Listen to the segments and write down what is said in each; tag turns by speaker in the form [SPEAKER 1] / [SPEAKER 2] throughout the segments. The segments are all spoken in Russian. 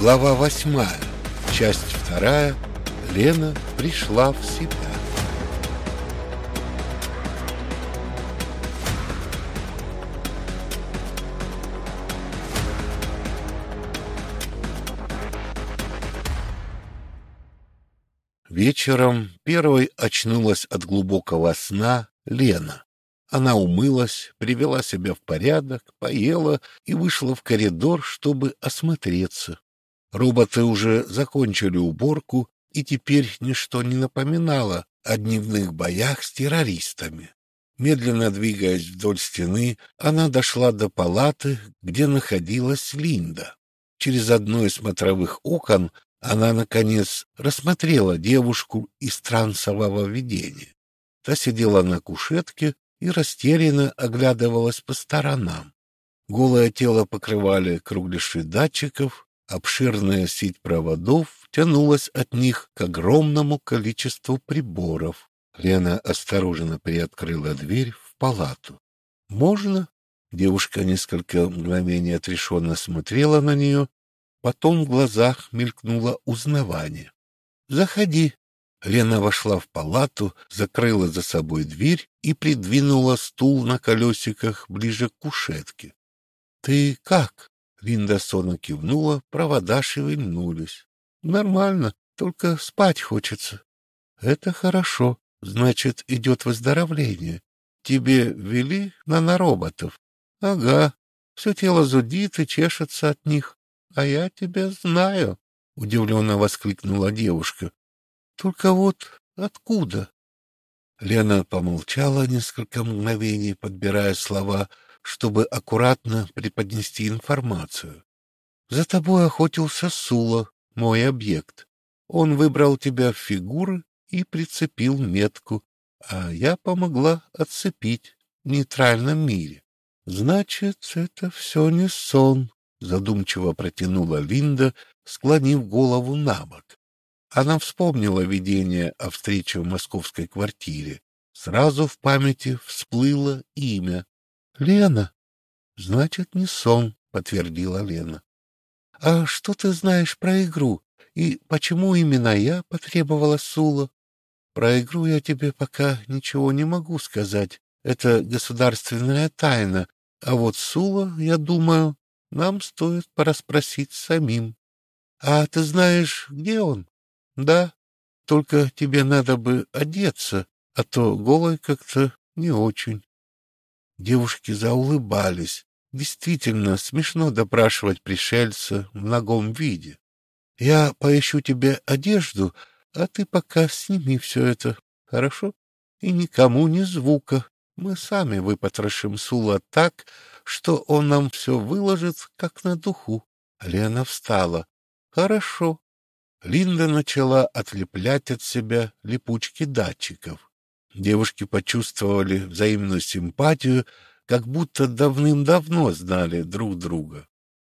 [SPEAKER 1] Глава восьмая, часть вторая. Лена пришла в себя. Вечером первой очнулась от глубокого сна Лена. Она умылась, привела себя в порядок, поела и вышла в коридор, чтобы осмотреться. Роботы уже закончили уборку, и теперь ничто не напоминало о дневных боях с террористами. Медленно двигаясь вдоль стены, она дошла до палаты, где находилась Линда. Через одно из смотровых окон она, наконец, рассмотрела девушку из трансового видения. Та сидела на кушетке и растерянно оглядывалась по сторонам. Голое тело покрывали кругляши датчиков, Обширная сеть проводов тянулась от них к огромному количеству приборов. Лена осторожно приоткрыла дверь в палату. «Можно?» Девушка несколько мгновений отрешенно смотрела на нее, потом в глазах мелькнуло узнавание. «Заходи». Лена вошла в палату, закрыла за собой дверь и придвинула стул на колесиках ближе к кушетке. «Ты как?» Линда сонно кивнула, провода шевельнулись. — Нормально, только спать хочется. — Это хорошо, значит, идет выздоровление. Тебе ввели нанороботов? — Ага, все тело зудит и чешется от них. — А я тебя знаю, — удивленно воскликнула девушка. — Только вот откуда? Лена помолчала несколько мгновений, подбирая слова — чтобы аккуратно преподнести информацию. За тобой охотился Сула, мой объект. Он выбрал тебя в фигуры и прицепил метку, а я помогла отцепить в нейтральном мире. Значит, это все не сон, задумчиво протянула Линда, склонив голову на бок. Она вспомнила видение о встрече в московской квартире. Сразу в памяти всплыло имя Лена. Значит, не сон, подтвердила Лена. А что ты знаешь про игру? И почему именно я потребовала Сула? Про игру я тебе пока ничего не могу сказать. Это государственная тайна. А вот Сула, я думаю, нам стоит порасспросить самим. А ты знаешь, где он? Да, только тебе надо бы одеться, а то голой как-то не очень. Девушки заулыбались. Действительно, смешно допрашивать пришельца в ногом виде. Я поищу тебе одежду, а ты пока сними все это, хорошо? И никому ни звука. Мы сами выпотрошим Сула так, что он нам все выложит, как на духу. Лена встала. Хорошо. Линда начала отлеплять от себя липучки датчиков. Девушки почувствовали взаимную симпатию, как будто давным-давно знали друг друга.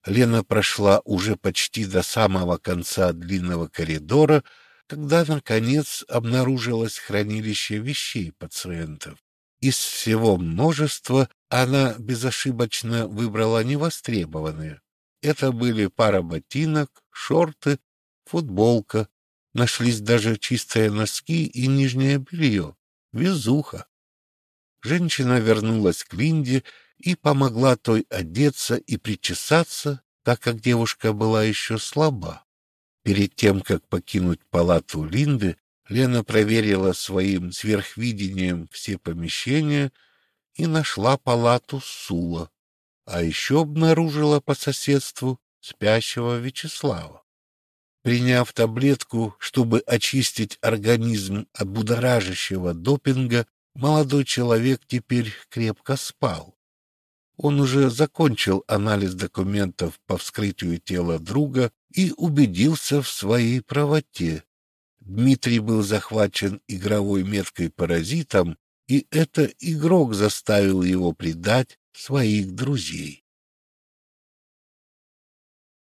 [SPEAKER 1] Лена прошла уже почти до самого конца длинного коридора, когда, наконец, обнаружилось хранилище вещей пациентов. Из всего множества она безошибочно выбрала невостребованные. Это были пара ботинок, шорты, футболка, нашлись даже чистые носки и нижнее белье. Везуха. Женщина вернулась к Линде и помогла той одеться и причесаться, так как девушка была еще слаба. Перед тем, как покинуть палату Линды, Лена проверила своим сверхвидением все помещения и нашла палату Сула, а еще обнаружила по соседству спящего Вячеслава. Приняв таблетку, чтобы очистить организм от будоражащего допинга, молодой человек теперь крепко спал. Он уже закончил анализ документов по вскрытию тела друга и убедился в своей правоте. Дмитрий был захвачен игровой меткой паразитом, и это игрок заставил его предать своих друзей.